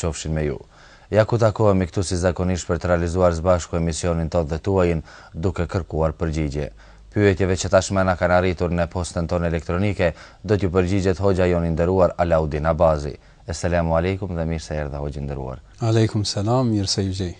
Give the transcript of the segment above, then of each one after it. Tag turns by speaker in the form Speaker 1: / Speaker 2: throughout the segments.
Speaker 1: Qofshin me ju. Ja ku takohemi këtu si zakonisht për të realizuar së bashku emisionin tonë dhe tuajin, duke kërkuar përgjigje. Pyetjeve që tashmë na kanë arritur në postën tonë elektronike, do t'ju përgjigjet hoxha jonë i nderuar Alaudin Abazi. Eselamu Alejkum dhe mirë se erdhe hoxhë i nderuar.
Speaker 2: Alejkum selam, mirë se ju gjej.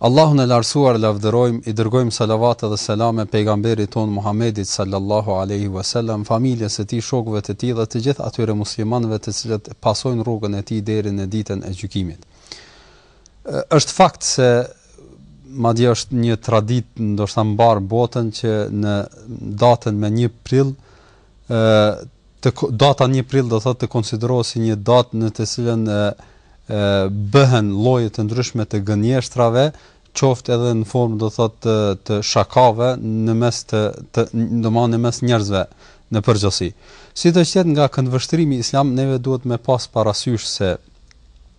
Speaker 2: Allahun e Lartësuar lavdërojmë, i dërgojmë salavate dhe selame Pejgamberit tonë Muhammedit sallallahu alejhi ve selam, familjes së tij, shokëve të tij dhe të gjithë atyre muslimanëve të cilët pasojnë rrugën e tij deri në Ditën e Gjykimit. Është fakt se madje është një traditë ndoshta mbarë botën që në datën me një prill data një prill do thotë të konsiderohet si një datë në të cilën e, e bëhen lloje të ndryshme të gënjeshtrave, qoftë edhe në formë do thotë të, të shakave në mes të, të domethënë në mes njerëzve në përgjithësi. Sido që të jetë nga këndvështrimi islam neve duhet me pas parasysh se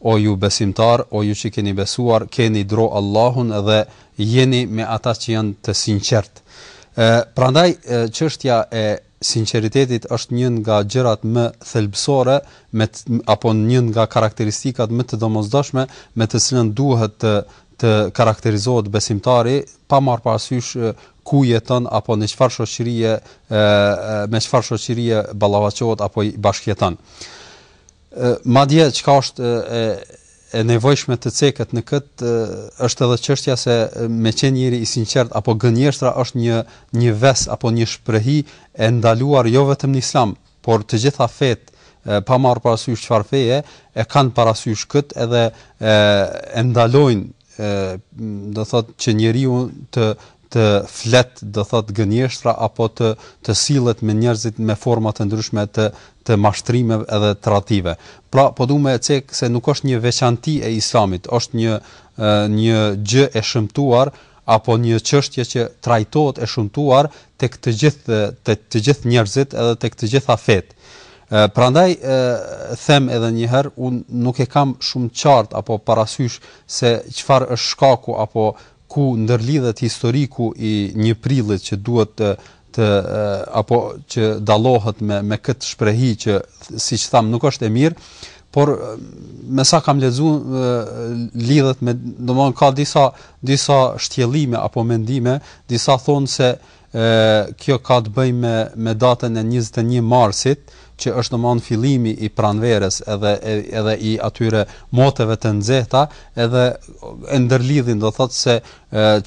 Speaker 2: O ju besimtarë, o ju që keni besuar, keni dro Allahun dhe jeni me ata që janë të sinqertë. E, prandaj, çështja e sinqeritetit është një nga gjërat më thelbësore me apo një nga karakteristikat më të domosdoshme me të cilën duhet të të karakterizohet besimtari pa marrë parasysh ku jeton apo në çfarë shoqërie me çfarë shoqërie ballafaqohet apo bashkëjeton. Madje çka është e e nevojshme të ceket në këtë është edhe çështja se me qenë njeri i sinqert apo gënjeshtra është një një ves apo një shprehi e ndaluar jo vetëm në islam, por të gjitha fetë pa marrë parasysh çfarë feje e kanë parasysh kët edhe e, e ndalojnë do thotë që njeriu të të flet do thotë gënjeshtra apo të të sillet me njerëzit me forma të ndryshme të të mashtrimeve edhe tradhtive. Pra po dua me cek se nuk është një veçanti e Islamit, është një një gjë e shëmtuar apo një çështje që trajtohet e shëmtuar tek të gjithë të të gjithë njerëzit edhe tek të gjitha fetë. Prandaj them edhe një herë unë nuk e kam shumë qartë apo parasysh se çfarë është shkaku apo ku ndërlidhet historiku i një prillit që duhet të të apo që dallohet me me këtë shprehi që siç thamë nuk është e mirë, por me sa kam lexuar lidhet me domethënë ka disa disa shtjellime apo mendime, disa thonë se E, kjo ka të bëjë me, me datën e 21 marsit, që është domon fillimi i pranverës edhe edhe i atyre moteve të nxehta, edhe e ndërlidhin do thotë se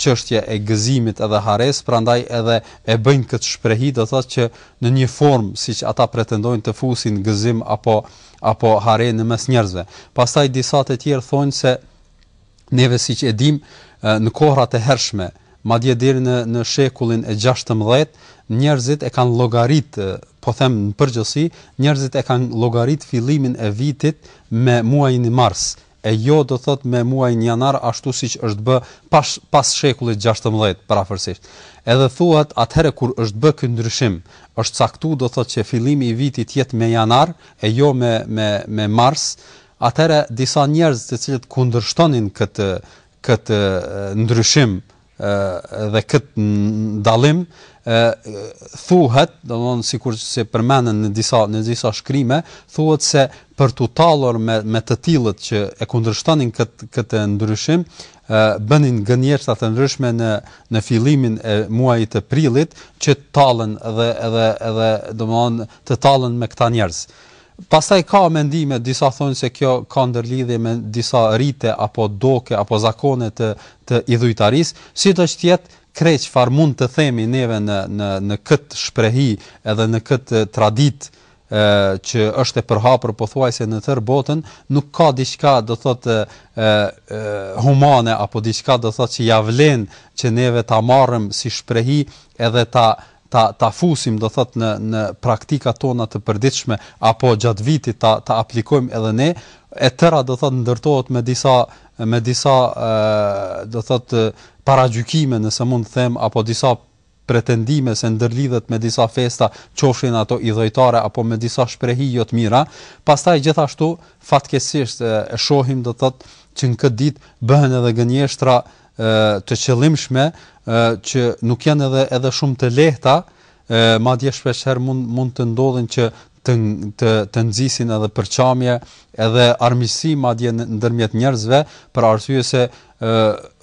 Speaker 2: çështja e gëzimit edhe haresë, prandaj edhe e bëjnë këtë shprehi do thotë që në një formë siç ata pretendojnë të fusin gëzim apo apo hare në mes njerëzve. Pastaj disa të tjerë thonë se Neve siç e dimë, në kohërat e hershme, madje deri në në shekullin e gjashtëmbëdhjetë, njerëzit e kanë llogarit, po them në përgjithësi, njerëzit e kanë llogarit fillimin e vitit me muajin mars, e jo do thotë me muajin janar ashtu siç është bë pas pas shekullit gjashtëmbëdhjetë përafërsisht. Edhe thuhet atëherë kur është bë ky ndryshim, është caktu do thotë që fillimi i vitit të jetë me janar e jo me me me mars, Atëherë disa njerëz të cilët kundërshtonin këtë këtë ndryshim dhe këtë dallim thuhet, domethonë sikurse përmenden në disa në disa shkrime, thuhet se për t'u tallur me me të tillët që e kundërshtonin këtë këtë ndryshim, bënin gënjeshtra të ndryshme në në fillimin e muajit të prillit që të tallen dhe edhe edhe domthon të tallen me këta njerëz. Pastaj ka mendime, disa thonë se kjo ka ndërlidhje me disa rite apo doke apo zakone të të idhujtarisë. Sido që të jetë, krejt çfarë mund të themi neve në në në këtë shprehi edhe në këtë traditë e që është e përhapur pothuajse në tërë botën, nuk ka diçka do thotë e humane apo diçka do thotë që ia vlen që neve ta marrim si shprehi edhe ta ta ta fusim do thotë në në praktikat tona të përditshme apo gjatë vitit ta ta aplikojmë edhe ne e tëra do thotë ndërtohet me disa me disa ë do thotë paragjykime nëse mund të them apo disa pretendime se ndërlidhet me disa festa, qofshin ato idhujtare apo me disa shprehi jo të mira, pastaj gjithashtu fatkeqësisht e shohim do thotë që në këtë ditë bëhen edhe gënjeshtra të qëllimshme që nuk janë edhe edhe shumë të lehta, madje shpeshherë mund mund të ndodhin që të të të nxisin edhe përçamje, edhe armiqësi madje ndërmjet njerëzve, për arsye se ë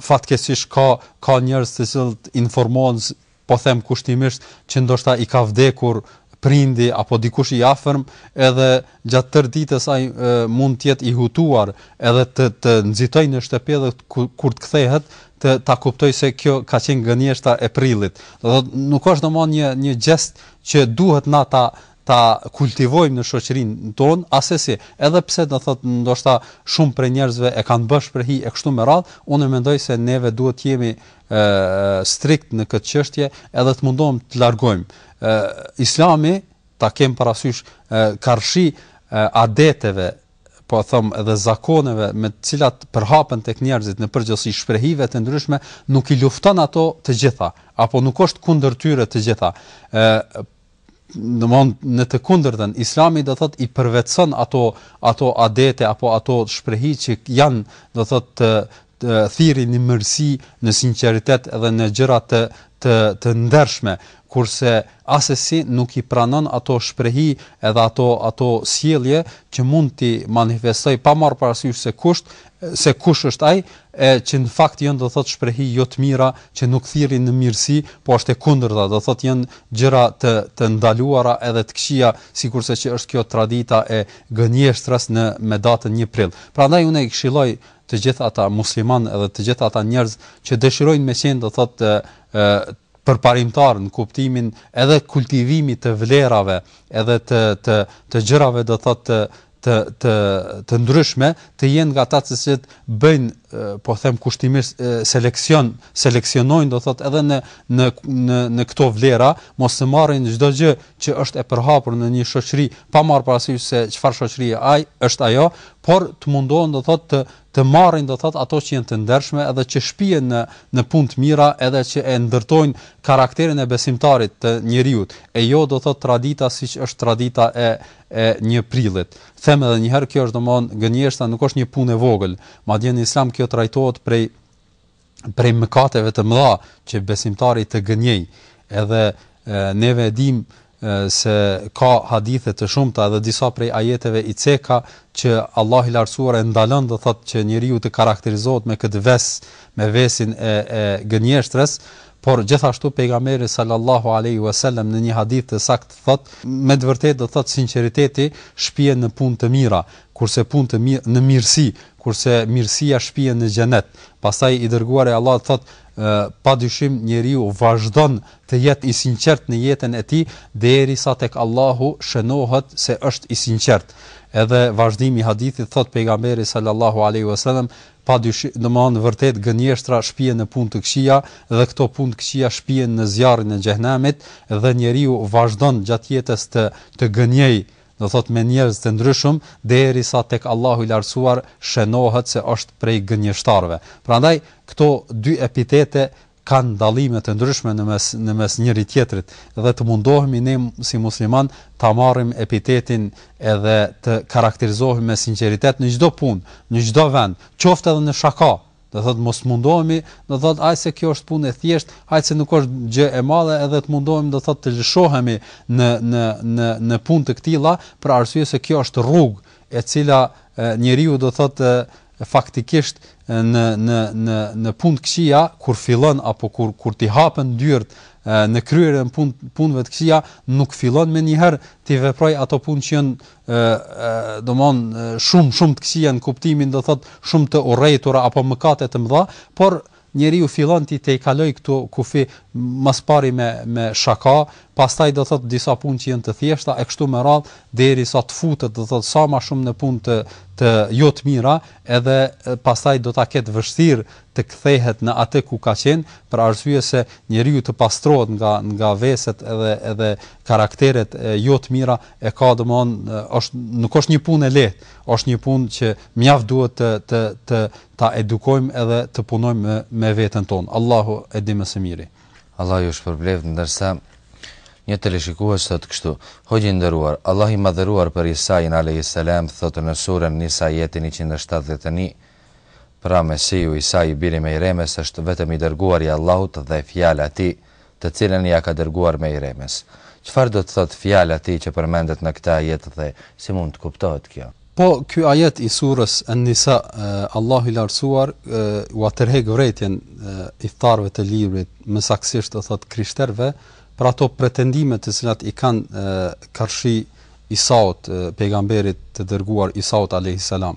Speaker 2: fatkeqësisht ka ka njerëz të cilët informohen po them kushtimisht, që ndoshta i ka vdekur prindi apo dikush i afërm, edhe gjatë tërë ditës ai mund të jetë i hutuar, edhe të të nxitojë në shtëpi dhe kur të kthehet të ta kuptojë se kjo ka qenë gënjeshtra e prillit. Do thotë nuk është domethon një një gjest që duhet na ta ta kultivojmë në shoqërinë tonë, asesi, edhe pse do thotë ndoshta shumë prej njerëzve e kanë bë shprehi e kështu me radhë, unë mendoj se neve duhet të jemi strikt në këtë çështje edhe të mundohem të largojmë ë Islami ta kemi parasysh karshi adeteve po them edhe zakoneve me të cilat përhapen tek njerëzit në përgjithësi shprehive të ndryshme nuk i lufton ato të gjitha apo nuk është kundër tyre të gjitha ë domthon në të kundërtën Islami do thotë i përvetëson ato ato adete apo ato shprehi që janë do thotë të të thirrin në mirësi, në sinqeritet edhe në gjëra të të të ndershme, kurse asesi nuk i pranon ato shprehi edhe ato ato sjellje që mund t'i manifestojë pa marrë parasysh se kusht se kush është ai, e që në fakt janë do thotë shprehi jo të mira që nuk thirrin në mirësi, po është e kundërta, do thotë janë gjëra të të ndaluara edhe të këqija, sikurse që është kjo tradita e gënjeshtrës në me datën një prill. Prandaj unë i këshilloj të gjithë ata muslimanë edhe të gjithë ata njerëz që dëshirojnë me qenë do thotë përparimtar në kuptimin edhe kultivimit të vlerave edhe të të të gjërave do thotë të të të të ndryshme të jenë nga ata të cilët bëjnë po them kushtimisht seleksion seleksionojnë do thotë edhe në në në në këto vlera mos të marrin çdo gjë që është e përhapur në një shoqëri pa marrë parasysh se çfarë shoqërie ai është ajo por të mundohen do thotë të Të marrin do thotë ato që janë të ndershme edhe që shpien në në punë të mira edhe që e ndërtojnë karakterin e besimtarit të njeriut e jo do thotë tradita siç është tradita e e një prillit. Them edhe një herë kjo është domthon gënjeshtra nuk është një punë e vogël, madje në Islam kjo trajtohet prej prej mëkateve të mëdha që besimtari të gënjejë. Edhe neve e dimë se ka hadithe të shumta edhe disa prej ajeteve i ceka që Allahu i lartësuar e ndalon do thotë që njeriu të karakterizohet me këtë ves, me vesin e, e gënjeshtrës, por gjithashtu pejgamberi sallallahu alaihi wasallam në një hadith të saktë thotë me të vërtetë do thotë sinqeriteti shpie në punë të mira, kurse punë të mirë në mirësi, kurse mirësia shpien në xhenet, pastaj i dërguari i Allahut thotë, pa dyshim njeriu vazhdon të jetë i sinqertë në jetën e tij derisa tek Allahu shënohet se është i sinqertë, edhe vazhdimi i hadithit thotë pejgamberi sallallahu alejhi ve sellem, pa dyshim, domthonë vërtet gënjeshtra shpien në punë të këqija dhe këto punë të këqija shpien në zjarrin e xhehnemit dhe njeriu vazhdon gjatë jetës të të gënjejë do thotë me njerëz të ndryshëm, derisa tek Allahu i Lartësuar shënohet se është prej gënjeshtarëve. Prandaj, këto dy epitete kanë dallime të ndryshme në mes në mes njëri tjetrit dhe të mundohemi ne si muslimanë ta marrim epitetin edhe të karakterizohemi me sinqeritet në çdo punë, në çdo vend, qoftë edhe në shaka, Do thot mos mundohemi, do thot ai se kjo është punë e thjeshtë, ai se nuk është gjë e madhe edhe të mundohemi do thot të lëshohemi në në në në punë të këtilla për arsye se kjo është rrugë e cila njeriu do thot faktikisht në në në në punë të këqija kur fillon apo kur kur t'i hapen dyert në kryerjen e pun, punëve të këqija nuk fillon menjëherë t'i veprojë ato punë që janë ë domethënë shumë shumë të këqija në kuptimin do thot shumë të urrejtura apo mëkate të mëdha, por njeriu fillon t'i tejkalojë këta kufij ma s'pari me me shaka, pastaj do thot disa punë që janë të thjeshta e kështu me radhë derisa të futet do thot sa më shumë në punë të të jo të mira, edhe pastaj do ta ketë vështirë të kthehet në atë ku ka qenë, për arsye se njeriu të pastrohet nga nga veset edhe edhe karakteret jo të mira e ka domthon është nuk është një punë e lehtë, është një punë që mjaft duhet të të të ta edukojmë edhe të punojmë me me veten tonë. Allahu e di më së miri.
Speaker 1: Allahu ju shpërbleftë ndërsa një teleshikues thot kështu Hoxhë i nderuar Allahu i madhëruar për Isain alayhis salam thotë në surën Nisa ajeti 171 Pra Mesihu Isai biri i Mejremes është vetëm i dërguari i Allahut dhe fjala e tij, të cilën ia ka dërguar Mejremes. Çfarë do të thotë fjala e tij që përmendet në këtë ajet dhe si mund të kuptohet kjo?
Speaker 2: Po ky ajet i surës En-Nisa, Allahu i Lartësuar ua tërheq vërejtjen ithtarëve të Librit, më saktësisht do thotë krishterëve, për ato pretendime të cilat i kanë karshi Isaut, pejgamberit të dërguar Isaut alejhi selam.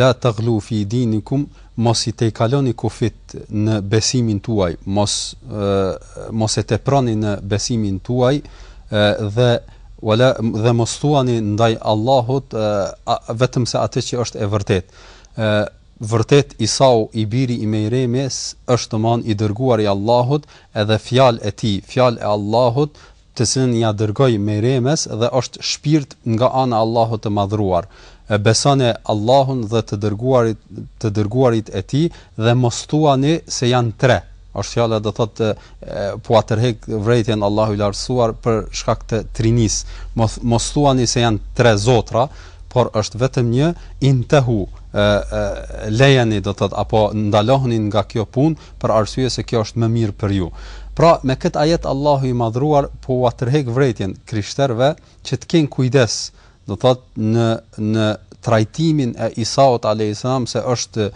Speaker 2: La taghlu fi dinikum, mos i tejkaloni kufijt në besimin tuaj, mos mos e teproni në besimin tuaj, dhe wala dhe mos thuani ndaj Allahut vetëm se atë që është e vërtetë. Ë vërtet Isau i biri i Mejremes është dmth i dërguar i Allahut, edhe fjalë e tij, fjalë e Allahut, të cilën ia dërgoi Mejremes dhe është shpirt nga ana e Allahut të Madhëruar, e besone Allahun dhe të dërguarit të dërguarit e Tij dhe mos thuani se janë tre, është fjala do thotë po ua tërheq vërejtjen Allahu i Lartësuar për shkak të Trinisë, mos mos thuani se janë tre zotra, por është vetëm një, intehu, lejeni do thotë apo ndalohuni nga kjo punë, për arsye se kjo është më mirë për ju. Pra, me këtë ajet Allahu i Madhëruar po ua tërheq vërejtjen krishterëve që të kenë kujdes, do të thotë në në trajtimin e Isaut alejhi selam se është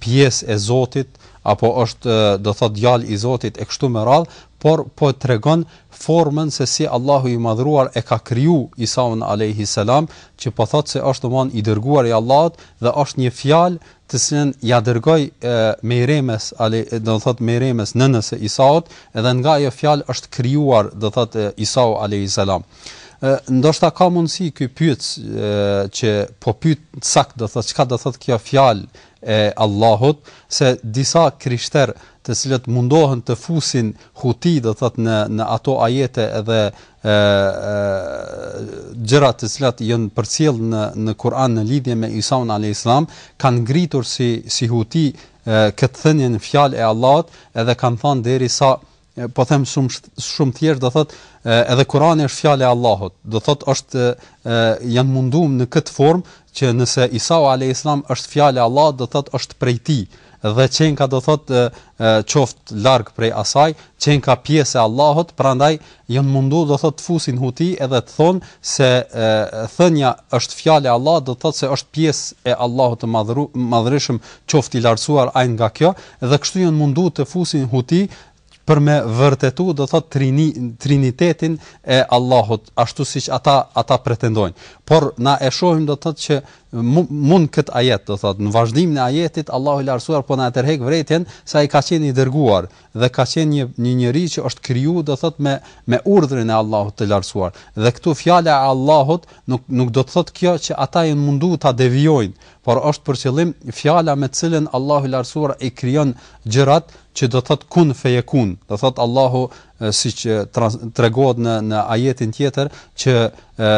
Speaker 2: pjesë e Zotit apo është do të thotë djalë i Zotit e kështu me radhë, por po tregon formën se si Allahu i Madhëruar e ka kriju Isaun alejhi selam, që po thotë se është domthon i dërguar i Allahut dhe është një fjalë të cilën ia dërgoi Mejremes, do të thotë Mejremes nënës së Isaut, edhe nga ajo fjalë është krijuar, do të thotë Isau alaihi salam. Ë ndoshta ka mundësi ky pyetës që po pyet sakt do të thotë çka do të thotë kjo fjalë e Allahut se disa krishterë të cilët mundohen të fusin huti do thot në në ato ajete edhe gjërat të cilat janë përcjell në në Kur'an në lidhje me Isaun alayhis salam kanë ngritur si si huti këtë thënien fjalë e Allahut edhe kanë than derisa po them shumë shumë thjesht do thot edhe Kurani është fjalë e Allahut do thot është janë mundu në këtë formë që nëse Isau alayhis salam është fjalë e Allahut do thot është prej tij dhe qenka do thot qoftë larg prej asaj, qenka pjesë e Allahut, prandaj Jan mundu do thot të fusin huti edhe të thon se thënia është fjalë e Allahut do thot se është pjes e Allahut të madhërishëm qoft i lartësuar ai nga kjo dhe kështu jan mundu të fusin huti për me vërtetu do thot trini trinitetin e Allahut ashtu siç ata ata pretendojn por na e shohim do thot që mu n'kët ajet do thot në vazhdimin e ajetit Allahu i lartësuar po na e tërhek vërejtjen se ai ka qen i dërguar dhe ka qenë një një njeri që është kriju do thot me me urdhrin e Allahut të lartësuar dhe këtu fjala e Allahut nuk nuk do të thot kjo që ata janë mundu ta devijojnë por është për qëllim fjala me të cilën Allahu i lartësuar i krijon gjërat që do thot kun fejekun do thot Allahu siç tregohet në në ajetin tjetër që e, e,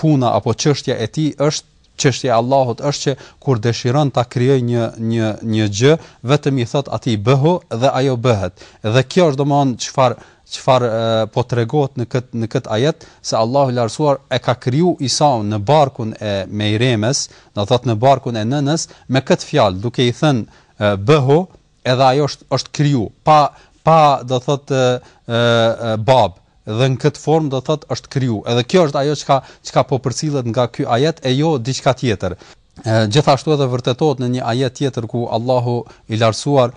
Speaker 2: puna apo çështja e tij është Çështja e Allahut është që kur dëshiron ta krijojë një një një gjë, vetëm i thotë atij bëhu dhe ajo bëhet. Dhe kjo është domthonë çfarë çfarë po tregohet në këtë në këtë ajet se Allahu i lartësuar e ka kriju Isaun në barkun e Mejremes, do thotë në barkun e nënës, me këtë fjalë, duke i thënë bëhu, Edhe ajo është është kriju pa pa do thotë ë bab dhe në këtë formë do thotë është kriju. Edhe kjo është ajo çka çka po përcillet nga ky ajet e jo diçka tjetër. Gjithashtu edhe vërtetohet në një ajet tjetër ku Allahu i larsuar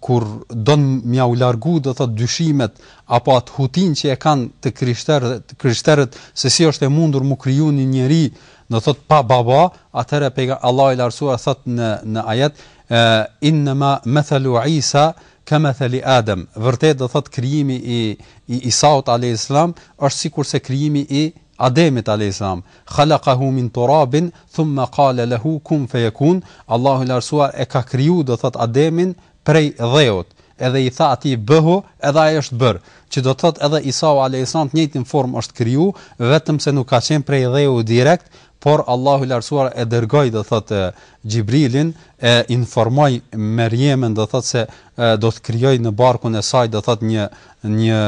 Speaker 2: kur don m'jau largu do thot dyshimet apo atë hutin që e kanë të krishterët krishterët se si është e mundur mu kriju një njeri do thot pa baba atëherë pejga Allahu i larsuar thot në në ajet E inna methala Isa kemethali Adem, vërtet do thotë krijimi i i Isaut alejhi selam është sikurse krijimi i Ademit alejhi selam, khalaqahu min turabin thumma qala lehu kun feyekun, Allahu i Lartësuar e ka kriju do thotë Ademin prej dheut, edhe i tha atij bëhu, edhe ai është bërë, që do thotë edhe Isau alejhi selam të njëjtin formë është kriju, vetëm se nuk ka qenë prej dheu direkt, Por Allahu i Lartësuar e dërgoi, do thotë, Xhibrilin, e informoi Merjemen, do thotë, se do të krijojë në barkun e saj, do thotë, një një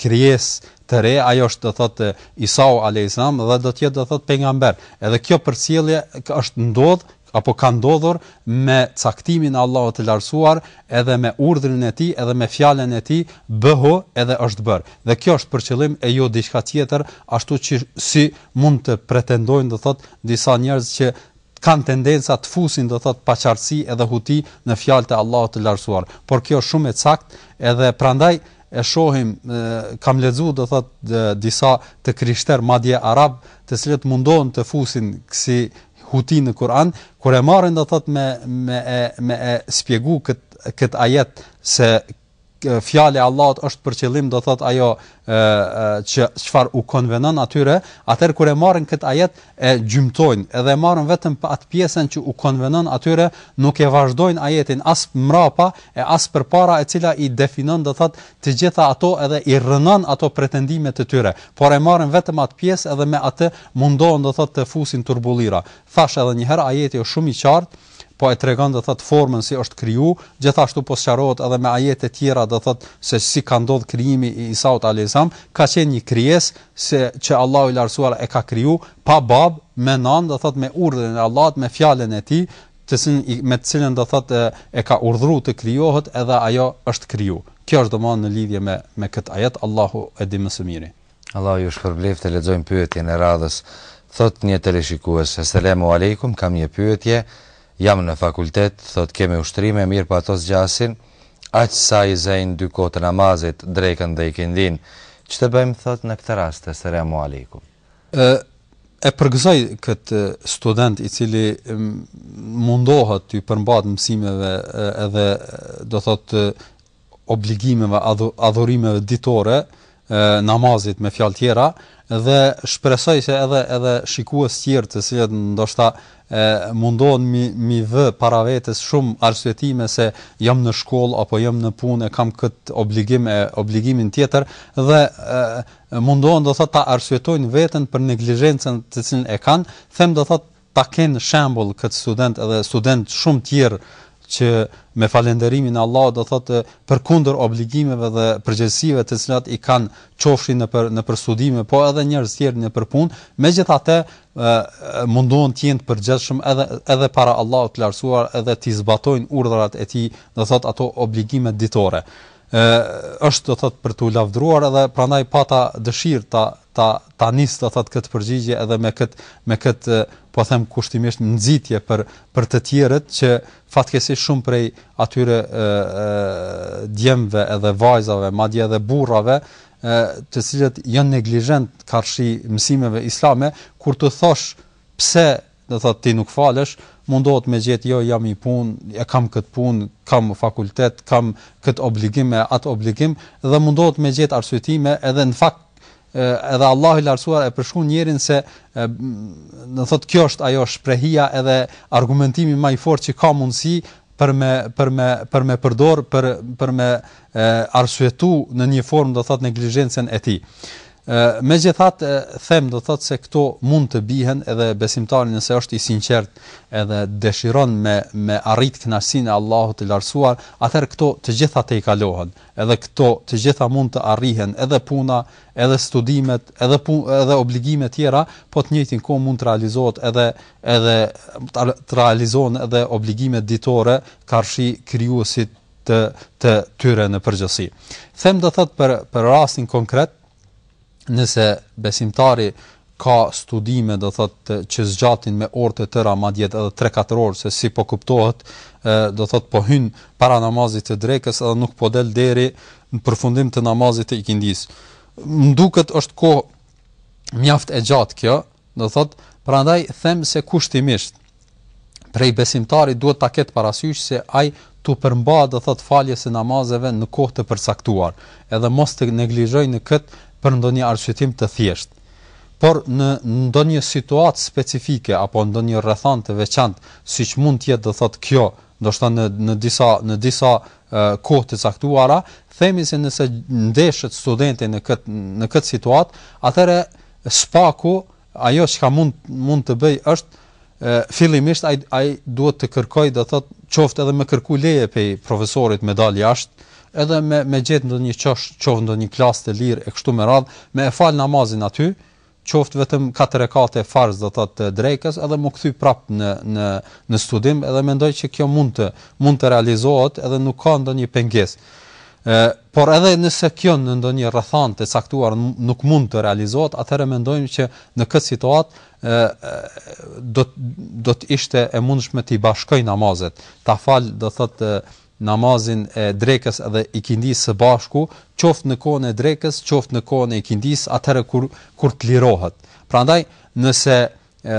Speaker 2: krijesë të re, ajo është, do thotë, Isau alayhis salam dhe do të jetë, do thotë, pejgamber. Edhe kjo përcjellje është ndodh Apo ka ndodhur me caktimin e Allahut të Lartësuar edhe me urdhrin e Tij edhe me fjalën e Tij, Bëhu edhe është bërë. Dhe kjo është për qëllim e jo diçka tjetër, ashtu qysh si mund të pretendojnë do thotë disa njerëz që kanë tendenca të fusin do thotë paqartësi edhe huti në fjalët e Allahut të Lartësuar. Por kjo është shumë e qartë edhe prandaj e shohim kam lexuar do thotë disa të krishterë madje arabë të cilët mundohen të fusin si Huti në Kur'an, kur e marrin do thot me me e me e shpjegu kët kët ajet se fjala e Allahut është për qëllim do thot ajo ë që çfarë u konvenon atyre, atëherë kur e marrin kët ajet e gjymtojnë, edhe e marrin vetëm atë pjesën që u konvenon atyre, nuk e vazhdojnë ajetin as mrapa e as përpara e cila i definon do thot të gjitha ato edhe i rrënon ato pretendime të tyre, por e marrin vetëm atë pjesë edhe me atë mundohen do thotë të fusin turbullira. Thashë edhe një herë ajeti është shumë i qartë, po e tregon do thotë formën si është kriju, gjithashtu po sqarohet edhe me ajete tjera do thotë se si ka ndodhur krijimi i Isaut alejhissalam, ka qenë një krijesë se që Allahu i lartësuar e ka kriju pa babë, me nanë do thotë me urdhrin e Allahut, me fjalën e tij, të cilën me të cilën do thotë e ka urdhëruar të krijohet edhe ajo është kriju. Kjo është domthonë në lidhje me me këtë ajet Allahu e di më së miri.
Speaker 1: Allahu ju shpërbleftë, lexojmë pyetjen e radhës. Thot një teleshikues, Selemu alejkum, kam një pyetje, jam në fakultet, thot kemi ushtrime, mirë po ato zgjasin, aq sa i zejnë dy kohë të namazit, drekën dhe ikindin. Ç'të bëjmë, thot në këtë rast, Selemu alejkum. Ë
Speaker 2: e përgëzoj kët student i cili mundohet t'u përmbahet mësimeve edhe do thot obligimeve adhurimeve ditore namazit me fjalë tjera dhe shpresoj se edhe edhe shikues të tjerë të cilët ndoshta e mundohen mi mi vë para vetes shumë arsyetime se jam në shkollë apo jam në punë e kam kët obligim e obligimin tjetër dhe e, mundohen do thotë ta arsyetojnë veten për neglizhencën të cilën e kanë, them do thotë ta kenë shembull këtë student edhe studentë shumë tjerë që me falenderimin e Allahut do thotë përkundër obligimeve dhe përgjegjësive të cilat i kanë qofshin nëpër nëpër studime, po edhe njerëz të tjerë nëpër punë, megjithatë mundohen të jenë të përgjegjshëm edhe edhe para Allahut të lartësuar edhe t'i zbatojnë urdhrat e tij, do thotë ato obligime ditore. e është do thot për t'u lavdëruar edhe prandaj pata dëshirë ta ta ta nis do thot këtë përgjigje edhe me kët me kët po them kushtimisht nxitje për për të tjerët që fatkeqësisht shumë prej atyre ë djemve edhe vajzave madje edhe burrave ë të cilët janë neglizhent karshi mësimeve islame kur të thosh pse Do thotë ti nuk falesh, mundohet me gjetë jo jam në punë, e kam këtë punë, kam fakultet, kam këtë obligim e atë obligim dhe mundohet me gjetë arsyetime edhe në fakt edhe Allahu i lartësuar e përshkruan njeriun se do thotë kjo është ajo shprehia edhe argumentimi më i fortë që ka mundësi për me për me për me përdor për për me arsyetu në një formë do thot neglizhencën e tij. Ë megjithatë them do thot se këto mund të bihen edhe besimtari nëse është i sinqert edhe dëshiron me me arrit kënaqësinë e Allahut të lartësuar, atëherë këto të gjitha tejkalohen. Edhe këto të gjitha mund të arrihen edhe puna, edhe studimet, edhe pun, edhe obligime tjera, po në të njëjtën kohë mund të realizohet edhe edhe të realizohen edhe obligimet ditore karshi krijuesit të të tyre në përgjithësi. Them do thot për për rastin konkret nëse besimtari ka studime do thot që zgjatin me orë të tëra madje edhe 3-4 orë se si po kuptohet do thot po hyn para namazit të drekës edhe nuk po del deri në përfundim të namazit të ikindisë. Më duket është kohë mjaft e gjatë kjo, Do të thotë, prandaj them se kushtimisht prej besimtari duhet ta ketë parasysh se ai t'i përmbahet do thotë faljes së namazeve në kohë të përcaktuar, edhe mos të neglizhojë në këtë për ndonjë arsyetim të thjeshtë. Por në ndonjë situatë specifike apo ndonjë rrethanë të veçantë, siç mund të jetë do thotë kjo, ndoshta në në disa në disa kohë të caktuara, themi se nëse ndeshet studenti në këtë në këtë situatë, atëherë Së paku, ajo çka mund mund të bëjë është fillimisht ai ai duhet të kërkojë, do thotë, qoftë edhe me kërku leje pej profesorit me dal jashtë, edhe me me gjet ndonjë qosh, qoftë ndonjë klasë të lirë e kështu me radhë, me e fal namazin aty, qoftë vetëm katër rekate farz do thotë të drekës, edhe mu kthy prap në në në studim, edhe mendoj që kjo mund të mund të realizohet, edhe nuk ka ndonjë pengesë. E, por edhe nëse kjo në ndonjë rrethanë të caktuar nuk mund të realizohet, atëherë mendojmë që në këtë situatë do do të ishte e mundshme t'i bashkojë namazet. Ta fal, do thotë namazin e drekës edhe ikindisë së bashku, qoftë në kohën e drekës, qoftë në kohën e ikindisë, atëherë kur kur të lirohet. Prandaj, nëse e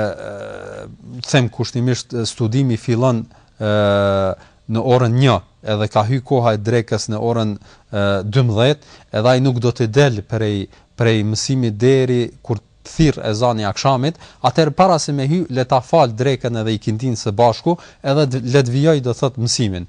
Speaker 2: them kushtimisht studimi fillon e, në orën 1 edhe ka hyj koha e drekës në orën 12 edhe ai nuk do të del prej prej mësimit deri kur të thirr ezani akshamit, atëherë para se me hy, le ta falë drekën edhe ikindinë së bashku, edhe le të vijoj do thotë mësimin.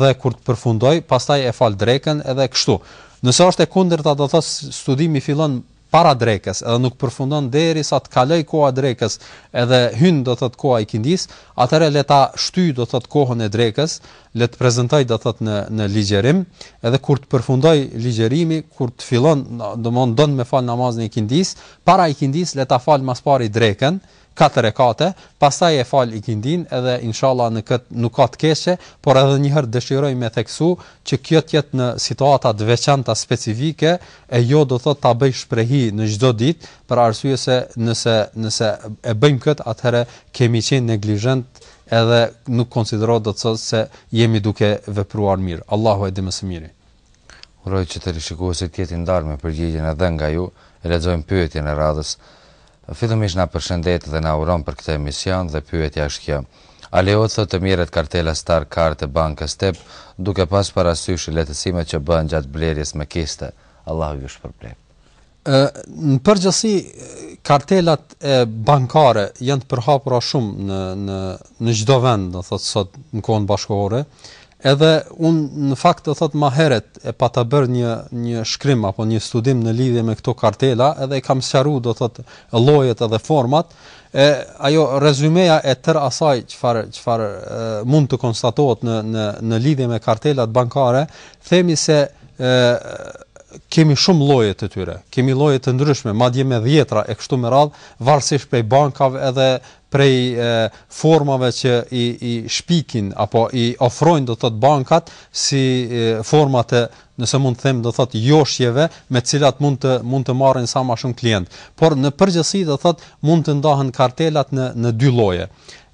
Speaker 2: Dhe kur të përfundoj, pastaj e falë drekën edhe kështu. Nëse është e kundërta do thot studimi fillon para drekës edhe nuk përfundon derisa të kaloj koha drekës edhe hyn do thot koha ikindis atëherë le ta shtyj do thot kohën e drekës le të prezantoj do thot në në ligjërim edhe kur të përfundoj ligjërimi kur të fillon do të thotë don me fal namazin e ikindis para ikindis le ta fal mas pari drekën katër rekate, pastaj e fal ikindin edhe inshallah në këtë nuk ka të keqe, por edhe një herë dëshiroj me theksu që kjo të jetë në situata të veçanta specifike e jo do të thotë ta bëj shprehi në çdo ditë, për arsye se nëse nëse e bëjmë këtë atëherë kemi qenë neglizhent edhe nuk konsiderohet do të thotë se jemi duke vepruar mirë. Allahu e di më së miri.
Speaker 1: Uroj që teleshikuesi të jetë i ndarë me përgjigjen e dhënë nga ju. E lexojmë pyetjen e radhës. Fillimisht na përshëndet dhe na uron për këtë emision dhe pyetja është kjo. A lejohet thotë të mirret kartela Star Card e bankës Tep, duke pas parasysh lehtësimet që bëhen gjatë blerjes me kiste? Allahu ju shpërbleftë.
Speaker 2: Ë në përgjithësi kartelat e bankare janë të përhapura shumë në në në çdo vend, do thotë sot në kohën bashkëkohore. Edhe un në fakt do thot më herët e pata bër një një shkrim apo një studim në lidhje me këto kartela, edhe e kam sqaruar do thot llojet edhe format, E ajo rezymeja e tërë asaj çfarë çfarë mund të konstatohet në në në lidhje me kartelat bankare, themi se ë kemi shumë lloje të tyre. Kemi lloje të ndryshme, madje me dhjetra e kështu me radh, varësisht prej bankave edhe prej e, formave që i i shpikin apo i ofrojnë do të thotë bankat si e, forma të nëse mund të them, do të thotë joshjeve, me të cilat mund të mund të marrin sa më shumë klientë. Por në përgjithësi do të thotë mund të ndahen kartelat në në dy lloje.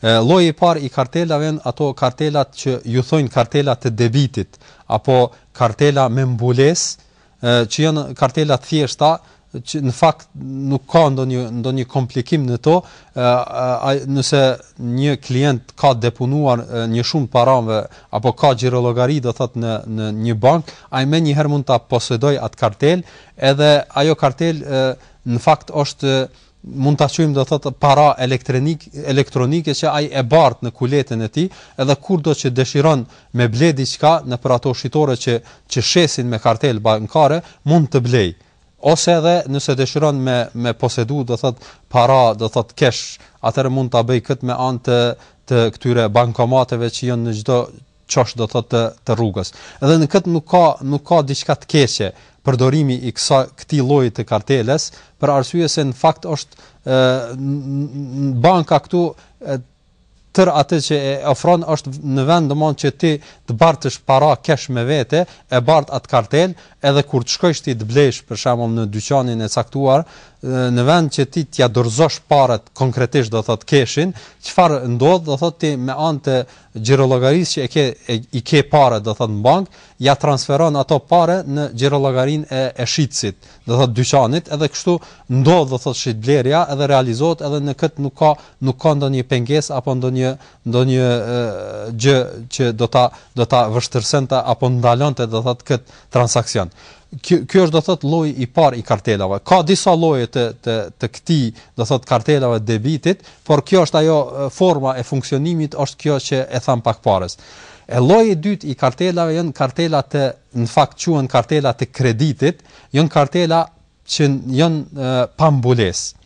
Speaker 2: Lloji i parë i kartelave janë ato kartelat që ju thonë kartela të debitit apo kartela me mbulesë, që janë kartela të thjeshta, që në fakt nuk ka ndonjë ndonjë komplikim në to, nëse një klient ka deponuar një shumë parave apo ka xhirollogari do thot në në një bank, ai menjëherë mund ta posedoj atë kartel, edhe ajo kartel në fakt është mund ta quajmë do thotë para elektronik elektronike që ai e bart në kuletën e tij, edhe kurdo që dëshiron me ble diçka nëpër ato shitore që që shesin me kartel bankare, mund të blejë Ose edhe nëse dëshiron me me posedu, do thotë para, do thotë kesh, atëherë mund ta bëj këtë me anë të të këtyre bankomateve që janë në çdo çosh do thotë të, të rrugës. Edhe në këtë nuk ka nuk ka diçka të keqe përdorimi i kësaj këtij lloji të kartelës, për arsye se në fakt është ë banka këtu tërë atë që e ofron është në vend domon që ti të bartësh para kesh me vete, e bart atë kartel, edhe kur të shkojsh ti të blesh për shembull në dyqanin e caktuar, në vend që ti t'ia dorëzosh parat konkretisht do thotë keshin, çfarë ndodh do thotë ti me anë të xhirollogarisë që e ke e, i ke parat do thotë në bank, ja transferon ato para në xhirollogarinë e e shitësit, do thotë dyqanit, edhe kështu ndodh do thotë shitblerja edhe realizohet edhe në këtë nuk ka nuk ka ndonjë pengesë apo ndonjë ndonjë gjë që do ta do ta vështirësonte apo ndalonte do thotë kët transaksion. Ky ky është do thotë lloji i parë i kartelave. Ka disa lloje të të të këtij do thotë kartelave të debitit, por kjo është ajo forma e funksionimit është kjo që e thamë pak parës. E lloji i dytë i kartelave janë kartela të në fakt quhen kartela të kreditit, janë kartela që janë pa mbulesë.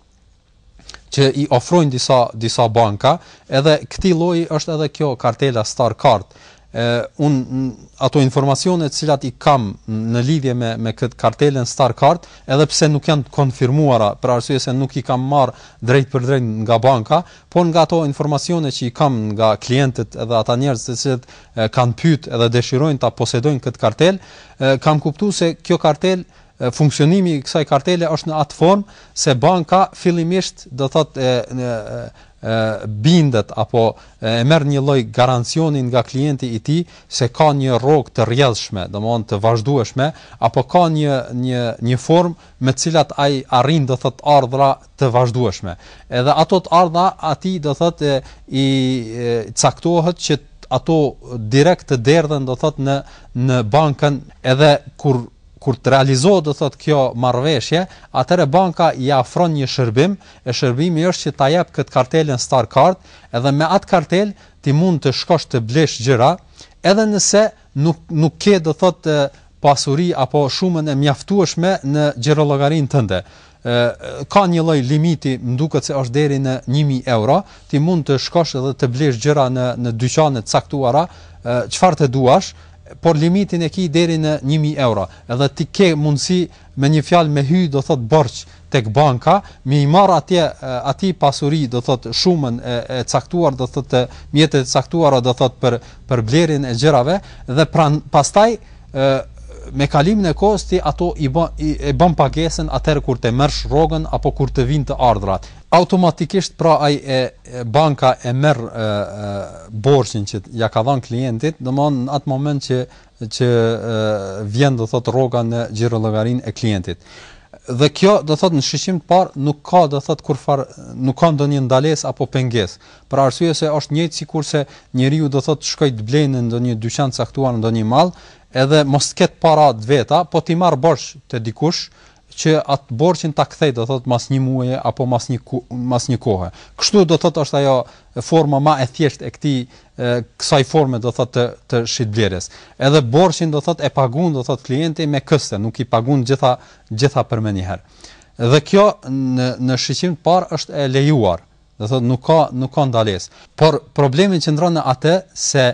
Speaker 2: që i ofrojnë disa disa banka, edhe këtij lloji është edhe kjo kartela Star Card. Ë un ato informacione të cilat i kam në lidhje me me kët kartelën Star Card, edhe pse nuk janë të konfirmuara për arsye se nuk i kam marr drejtpërdrejt nga banka, por nga ato informacione që i kam nga klientët edhe ata njerëz të cilët kanë pyet edhe dëshirojnë ta posedojnë kët kartel, kam kuptuar se kjo kartel Funksionimi i kësaj kartele është në atë formë se banka fillimisht do thotë e, e, e bindet apo e merr një lloj garancioni nga klienti i tij se ka një rrogë të rrjedhshme, domthonë të vazhdueshme, apo ka një një një formë me të cilat ai arrin do thotë ardhura të vazhdueshme. Edhe ato të ardhura atij do thotë i caktohet që ato direkt të derdhen do thotë në në bankën edhe kur Kur të realizohet do thotë kjo marrëveshje, atëherë banka i ofron një shërbim, e shërbimi është që ta jap këtë kartelën Star Card, edhe me atë kartelë ti mund të shkosh të blesh gjëra, edhe nëse nuk nuk ke do thotë pasuri apo shumën e mjaftueshme në xhirollogarinë tënde. ka një lloj limiti, më duket se është deri në një mijë euro, ti mund të shkosh dhe të blesh gjëra në në dyqane të caktuara, çfarë të duash, por limitin e ke deri në një mijë euro. Edhe ti ke mundësi me një fjalë me hy, do thotë borxh tek banka, me i marr atje aty pasuri, do thotë shumën e, e caktuar, do thotë mjetet e caktuara, do thotë për për blerjen e gjërave dhe pran, pastaj ë me kalimin e kohës ti ato i bën e bën pagesën atëherë kur të merrsh rrogën apo kur të vinë të ardhurat. Automatikisht pra ai e, e banka e merr borxhin që ja ka dhënë klientit, domthonë në atë moment që që e, vjen do thotë rroga në xhirollogarinë e klientit. Dhe kjo do thotë në shiqim të parë nuk ka do thotë kurfar nuk ka ndonjë ndalesë apo pengesë. Për arsye se është njëjtë sikurse njeriu do thotë shkoj të blej në ndonjë dyqan të caktuar ndonjë mall, edhe mos të ketë para të veta, po t'i marr borxh te dikush që atë borxhin ta kthej, do thotë mas një muaji apo mas një mas një kohe. Kështu do thotë është ajo forma më e thjeshtë e këtij kësaj forme do thotë të të shitblerjes. Edhe borxhin do thotë e paguan do thotë klienti me këste, nuk i paguan gjitha gjitha për menjëherë. Dhe kjo në në shiqim të parë është e lejuar, Do thotë nuk ka nuk ka ndalesë. Por problemi qëndron në atë se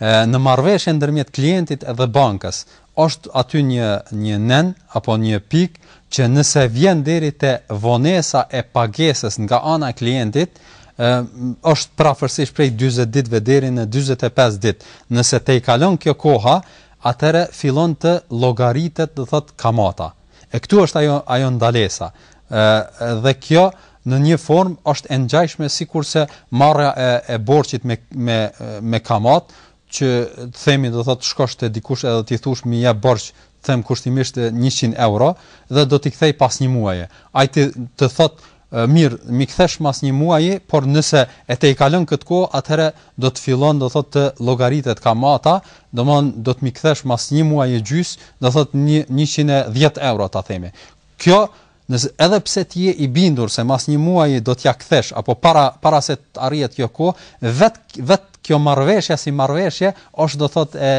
Speaker 2: në marrëveshjen ndërmjet klientit dhe bankës është aty një një nen apo një pikë që nëse vjen deri te vonesa e pagesës nga ana e klientit është prafërsisht prej 40 ditëve deri në 45 ditë. Nëse tejkalon kjo koha, atëre fillon të llogaritet, do thot kamata. E këtu është ajo ajo ndalesa. Ë dhe kjo në një formë është e ngjajshme sikurse marrja e e borxhit me me me kamat që të themi do thotë shkosh te dikush edhe t'i thush m'i jep borxh të them kushtimisht 100 euro dhe do t'i kthej pas një muaje. Ai të, të thot mirë, m'i kthesh mas një muaji, por nëse e tejkalon këtë kohë, atëherë do të fillon do thot të llogaritet kamata, domthon do të m'i kthesh mas një muaji gjys, do thot 110 euro ta themi. Kjo Nëse edhe pse ti je i bindur se mas një muaji do t'ia kthesh apo para para se të arrihet kjo kohë, vet vet kjo marrëveshja si marrëveshje është do thotë e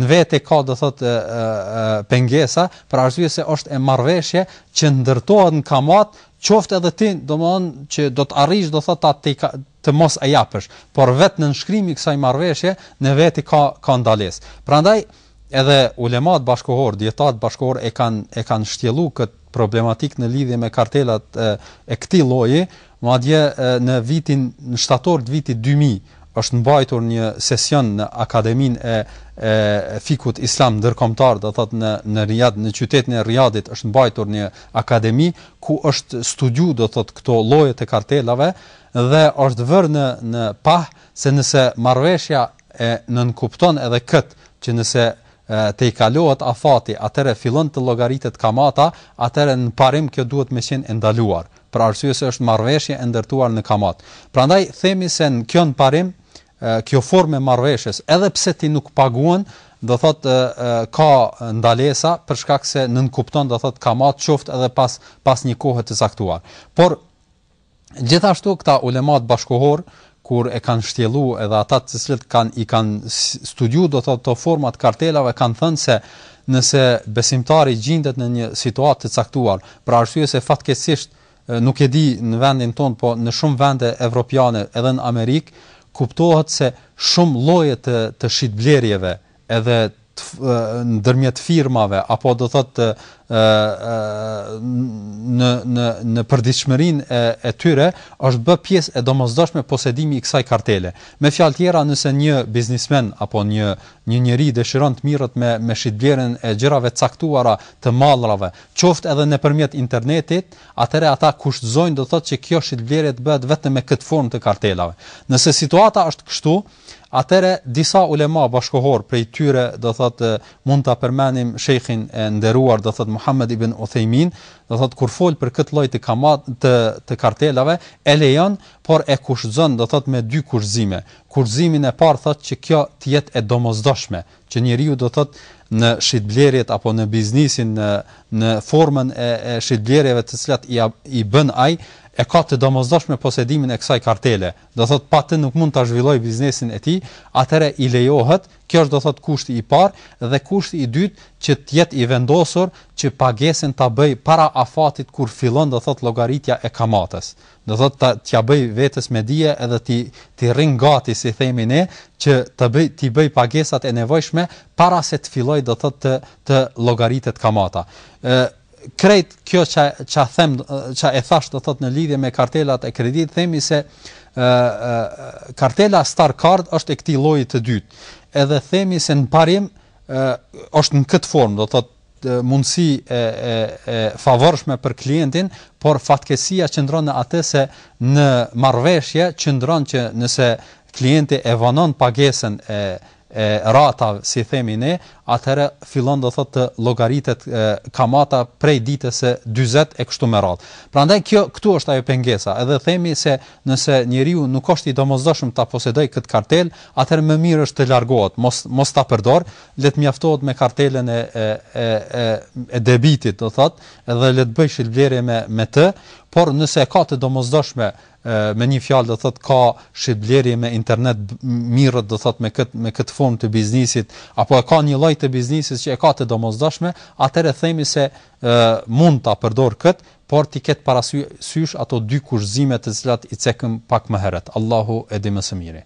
Speaker 2: në vete ka do thotë pengesa, për arsye se është e marrëveshje që ndërtohet në kamat, qoftë edhe ti, domthon që do të arrish do thotë atë të mos e japësh, por vetë nënshkrimi i kësaj marrëveshje në vete ka ka ndalesë. Prandaj Edhe ulemat bashkëkohorë, dijetarët bashkëkohorë e kanë e kanë shtjellu këtë problematikë në lidhje me kartelat e e këtij lloji, madje në vitin në shtator të vitit dy mijë është mbajtur një sesion në Akademinë e e Fikhut Islam Ndërkombëtar, do thotë në në Riad, në qytetin e Riadit është mbajtur një akademi ku është studiu do thotë këto lloje të kartelave dhe është vërë në në pah se nëse marrëveshja e nënkupton edhe këtë që nëse tejkalohet afati atëherë fillon të llogaritet kamata, atëherë në parim kjo duhet me qenë e ndaluar, për arsye se është marrëveshje e ndërtuar në kamatë. Prandaj themi se në kjo në parim kjo formë e marrëveshjes, edhe pse ti nuk paguan, do thotë ka ndalesa për shkak se nënkupton do thotë kamatë qoftë edhe pas pas një kohe të caktuar. Por Gjithashtu këta ulemat bashkëkohorë kur e kanë shtjellu edhe ata të cilët kanë i kanë studiu do thotë këto forma të kartelave kanë thënë se nëse besimtari gjindet në një situatë të caktuar, për arsye se fatkeqësisht nuk e di në vendin tonë, po në shumë vende evropiane edhe në Amerikë, kuptohet se shumë lloje të të shitblerjeve edhe ndërmjet firmave apo do thotë ë ë në në në përditshmërinë e e tyre është bë pjesë e domosdoshme posedimi i kësaj kartele. Me fjalë tjera, nëse një biznesmen apo një një njeri dëshiron të mirret me me shitblerjen e gjërave të caktuara të mallrave, qoftë edhe nëpërmjet internetit, atëherë ata kushtëzojnë do thotë që kjo shitblerje të bëhet vetëm me këtë formë të kartelave. Nëse situata është kështu, Atëherë disa ulema bashkëkohorë prej tyre do thotë mund ta përmendim shejhin e nderuar do thotë Muhamed ibn Uthejmin do thotë kur fol për këtë lloj të kamat të të kartelave e lejon por e kushtëzon do thotë me dy kushtëzime kushtëzimin e parë thotë që kjo të jetë e domosdoshme që njeriu do thotë në shitblerjet apo në biznesin në në formën e, e shitblerjeve të cilat i, i bën ai e ka të domosdoshme posedimin e kësaj kartele do thotë pa të nuk mund ta zhvillojë biznesin e tij, atëherë i lejohet, kjo është do thotë kushti i parë dhe kushti i dytë që të jetë i vendosur që pagesën ta bëjë para afatit kur fillon do thotë llogaritja e kamatës. Do thotë ta t'ia bëjë vetes me dije edhe t'i t'i rrin gati si themi ne që të bëjë t'i bëjë pagesat e nevojshme para se të fillojë do thotë të të llogaritet kamata. Ë krejt kjo ça ça them ça e thash do thot në lidhje me kartelat e kreditit themi se ë kartela Star Card është e këtij lloji të dytë. Edhe themi se në parim ë është në këtë formë, do thot mundësi e e e favorshme për klientin, por fatkeqsia qëndron në atë se në marrëveshje qëndron që nëse klienti e vonon pagesën e e ratave si themi ne atëherë fillon do thotë të llogaritet kamata prej ditës së 40 e kështu me radhë. Prandaj kjo këtu është ajo pengesa, edhe themi se nëse njeriu nuk është i domosdoshëm ta posedojë këtë kartelë, atëherë më mirë është të largohet, mos mos ta përdor, le të mjaftohet me kartelën e e e e, e debitit, do thotë, edhe le të bëjë shitblerje me me të, por nëse e ka të domosdoshme me një fjalë do thotë ka shitblerje me internet mirët do thotë me këtë me këtë formë të biznesit apo e ka një lloj të biznesit që e ka të domosdoshme, atëherë themi se ë mund ta përdor kët, por t'i ket parasysh ato dy kushtzime të cilat i cekëm pak më herët. Allahu e di më së miri.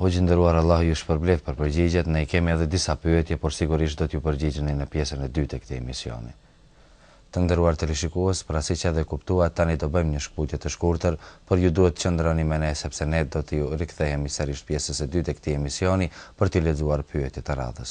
Speaker 1: Hoxhë i nderuar Allahu ju shpërbleft për përgjigjet, ne kemi edhe disa pyetje, por sigurisht do t'ju përgjigjemi në pjesën e dytë të këtij emisioni. Të nderuar teleshikues, pra siç edhe e kuptuat, tani do bëjmë një shkëputje të shkurtër, por ju duhet të qëndroni me ne sepse ne do t'ju rikthehemi sërish pjesës së dytë e këtij emisioni për t'i lexuar pyetjet e radhës.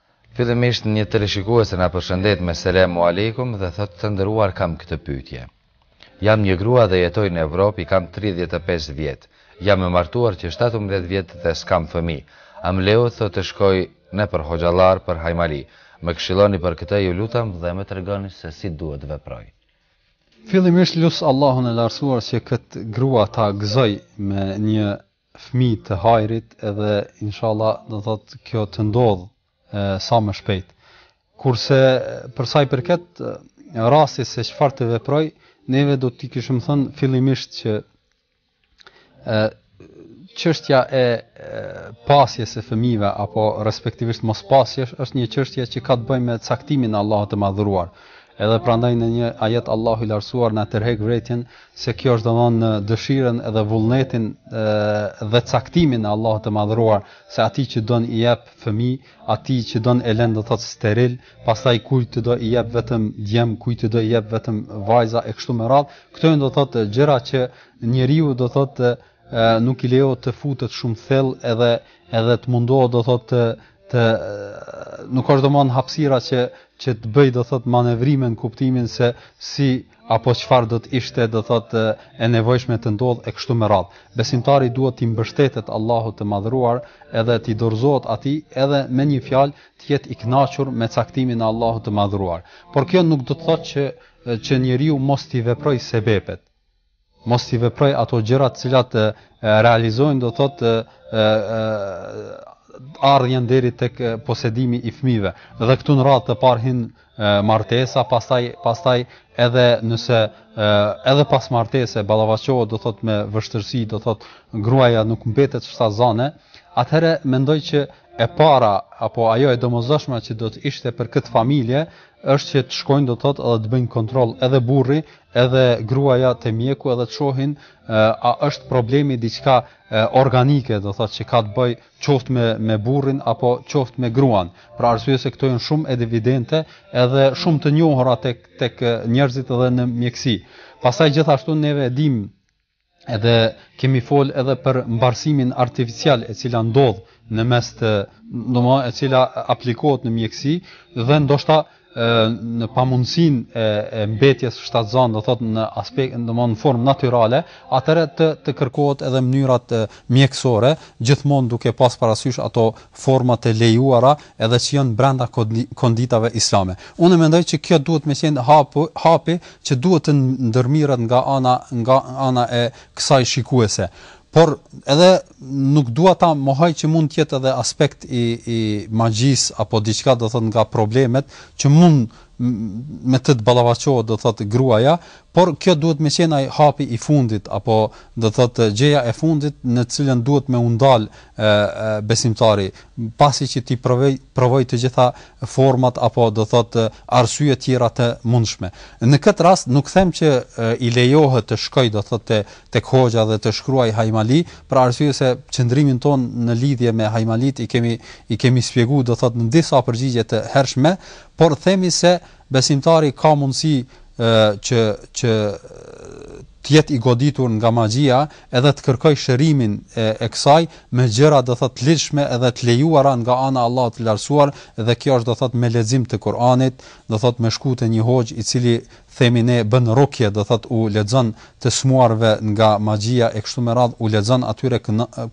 Speaker 1: Fillimisht një teleshikuese na përshëndet me Selamu Alejkum dhe thotë të nderuar kam këtë pyetje. Jam një grua dhe jetoj në Evropë i kam tridhjetë e pesë vjet. Jam e martuar që shtatëmbëdhjetë vjet dhe s'kam fëmijë. A më lejohet thotë të shkoj nëpër hoxhallarë për hajmali. Më këshilloni për këtë ju lutem dhe më tregoni se si duhet të veproj.
Speaker 2: Fillimisht lus Allahun e lartësuar që këtë grua ta gëzoj me një fëmijë të hajrit edhe inshallah do të thotë kjo të ndodh sa më shpejt. Kurse për sa i përket rastit se çfarë të veproj, ne do t'i kishim thënë fillimisht që ë çështja e pasjes së fëmijëve apo respektivisht mos pasjes është një çështje që ka të bëjë me caktimin e Allahut të Madhëruar. Edhe prandaj në një ajet Allahu i larsuar na tërheq vërejtjen se kjo është domthon në dëshirën edhe vullnetin dhe caktimin e Allahut të madhruar se ati që don i jep fëmi, ati që don e lën do thot steril, pastaj kujt të do i jep vetëm djem, kujt të do i jep vetëm vajza e kështu me radh. Këto janë do thot gjëra që njeriu do thot nuk i lejohet të futet shumë thell edhe edhe të mundohet do thot të të nuk është domon hapësira që që të bëj do thot manevrime në kuptimin se si apo çfarë do të ishte do thotë e nevojshme të ndodhë e kështu me radhë. Besimtari duhet t'i mbështetet Allahut të madhëruar edhe t'i dorëzohet atij edhe me një fjalë të jetë i kënaqur me caktimin e Allahut të madhëruar. Por kjo nuk do të thotë që që njeriu mos t'i veprojë sebepet. mos t'i veproj ato gjëra të cilat e, realizojnë do thotë ardhjen deri tek posedimi i fëmijëve. Dhe këtu në radhë të parë hin martesa, pastaj pastaj edhe nëse edhe pas martese ballavaçohet do thotë me vështirësi, do thotë gruaja nuk mbetet shtazane, atëherë mendoj që e para apo ajo e domosdoshme që do të ishte për këtë familje është që të shkojnë do të thotë edhe të bëjnë kontroll edhe burri edhe gruaja te mjeku edhe të shohin a është problemi diçka organike, do thotë që ka të bëjë qoftë me me burrin apo qoftë me gruan. Për arsye se këto janë shumë evidente edhe shumë të njohura tek tek njerëzit edhe në mjekësi. Pastaj gjithashtu neve e dimë Edhe kemi fol edhe për mbarësimin artificial e cila ndodh në mes të, domethënë e cila aplikohet në mjekësi dhe ndoshta në pamundësinë e, e mbetjes shtatzan, do thotë në aspekt, do në formë natyrale, atëherë të të kërkohet edhe mënyrat mjekësore, gjithmonë duke pas parasysh ato format e lejuara edhe që janë brenda konditave islame. Unë mendoj që kjo duhet me qenë hapi, hapi që duhet të ndërmerret nga ana nga ana e kësaj shikuese. Por edhe nuk dua ta mohoj që mund të jetë edhe aspekt i i magjisë apo diçka do thotë nga problemet që mund me të të ballafaqohet do thotë gruaja, por kjo duhet me qenë ai hapi i fundit apo do thotë gjëja e fundit në të cilën duhet me u ndal besimtari, pasi që t'i provojë provojë të gjitha format apo do thotë arsye të tjera të mundshme. Në këtë rast nuk them që i lejohet të shkojë do thotë te tek hoxha dhe të shkruajë hajmali, për arsye se qëndrimin tonë në lidhje me hajmalitë i kemi i kemi shpjegu do thotë në disa përgjigje të hershme, por themi se Besimtari ka mundësi që që të jetë i goditur nga magjia edhe të kërkojë shërimin e, e kësaj me gjëra do thotë të ligjshme edhe të lejuara nga ana e Allahut të lartësuar dhe kjo është do thotë me lexim të Kur'anit, do thotë me shku te një hoxhë i cili themi ne bën rukje do thotë u lexon të sëmurëve nga magjia e kështu me radhë u lexon atyre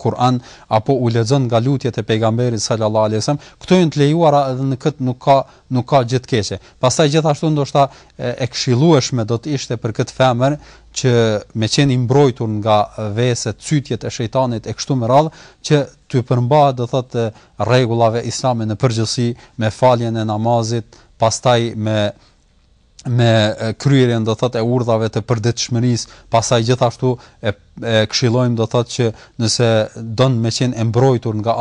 Speaker 2: Kur'an apo u lexon nga lutjet e pejgamberit sallallahu alajhi wasallam, këto janë të lejuara edhe në këtë nuk ka Nuk ka gjë të keqe. Pastaj gjithashtu ndoshta e këshillueshme do të ishte për këtë femër që me qenë i mbrojtur nga veset, cytjet e shejtanit e kështu me radhë, që t'u përmbahet do thotë rregullave islame në përgjithësi me faljen e namazit, pastaj me me kryerjen do thotë e urdhrave të përditshmërisë, pastaj gjithashtu e, e këshillojmë do thot që nëse don me qenë e mbrojtur nga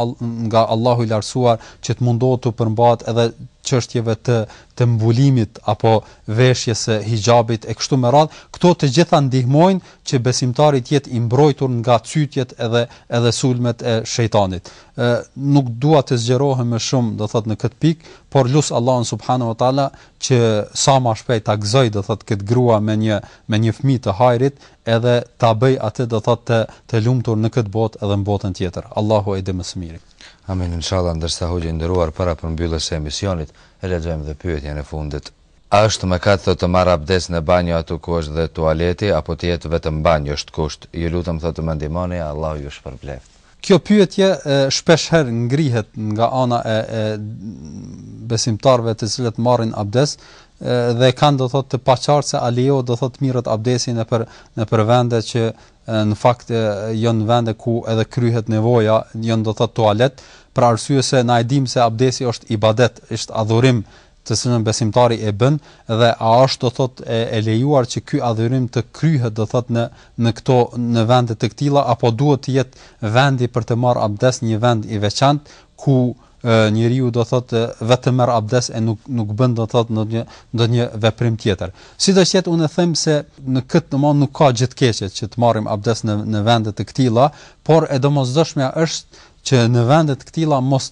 Speaker 2: nga Allahu i lartësuar që të mundohet t'u përmbahet edhe çështjeve të të mbulimit apo veshjes së hixhabit e kështu me radhë, këto të gjitha ndihmojnë që besimtari të jetë i mbrojtur nga cytjet edhe edhe sulmet e shejtanit. Ë nuk dua të zgjerohem më shumë, do thotë në këtë pikë, por lus Allahun subhanahu wa taala që sa ma shpejt ta gëzoj do thot kët grua me një me një fëmijë të hajrit edhe ta bëj atë do thot të të lumtur në kët botë edhe në botën tjetër Allahu e di më së miri.
Speaker 1: Amin inshallah ndërsa hoxhë i nderuar para përmbylljes së emisionit e lexojmë dhe pyetjen e fundit. A është mëkat thotë të marr abdes në banjo aty ku është dhe tualeti apo të jetë vetëm banjo është kusht ju lutem thotë të më ndihmoni Allahu ju shpërbleftë.
Speaker 2: Kjo pyetje shpesh herë ngrihet nga ana e e besimtarëve të cilët marrin abdes dhe kanë do thotë të paqartë se a lejohet do thotë t'mirret abdesi në për në për vende që në fakt janë vende ku edhe kryhet nevoja, janë do thotë tualet, për arsye se na e dimë se abdesi është ibadet, është adhurim të cilën besimtari e bën dhe a është do thotë e, e lejuar që ky adhurim të kryhet do thotë në në këto në vende të këtilla apo duhet të jetë vendi për të marr abdes një vend i veçantë ku njeriu do thot vetëm merr abdes e nuk nuk bën do thot ndonjë ndonjë veprim tjetër. Sido që jet unë them se në këtë domon nuk ka gjë të keqe që të marrim abdes në në vende të këtilla, por e domosdoshme është që në vende të këtilla mos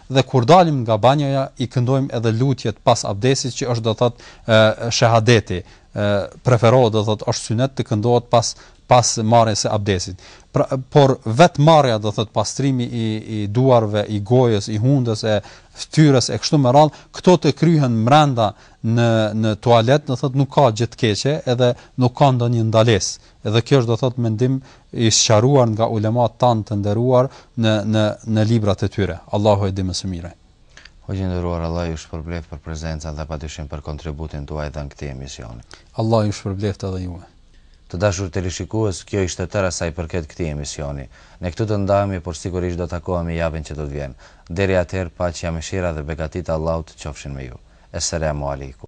Speaker 2: Dhe kur dalim nga banjoja i këndojmë edhe lutjet pas abdesit që është do thotë shehadeti, preferohet do thotë është synet të këndohet pas pas marrjes së abdesit. Pra, por vet marrja do thotë pastrimi i i duarve, i gojës, i hundës e fytyrës e kështu me radh, këto të kryhen brenda në në tualet, do thotë nuk ka gjë të keqe, edhe nuk ka ndonjë ndalesë. Dhe kjo është do thotë mendim i sqaruar nga ulemat tanë të nderuar në në në librat e tyre. Allahu e di më së miri.
Speaker 1: Hoxhë i nderuar Allah ju shpërbleftë për prezencën dhe padyshim për kontributin tuaj dhënë këtij emisioni.
Speaker 2: Allah ju shpërbleftë edhe juve.
Speaker 1: Të dashur teleshikues, kjo ishte tëra sa i përket këtij emisioni. Ne këtu do të ndahemi, por sigurisht do takohemi javën që do të vjen. Deri atëherë, paqja, mëshira dhe begatitë e Allahut qofshin me ju. Esselamu Alejkum.